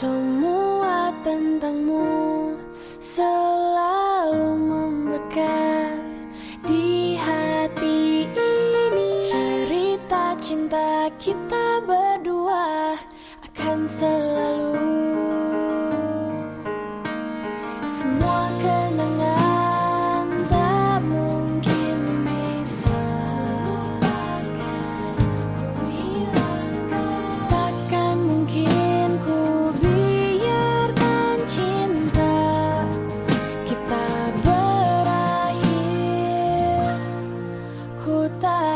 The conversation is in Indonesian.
Semua tentangmu selalu membekas di hati ini. Cerita cinta kita berdua akan selalu. Semua that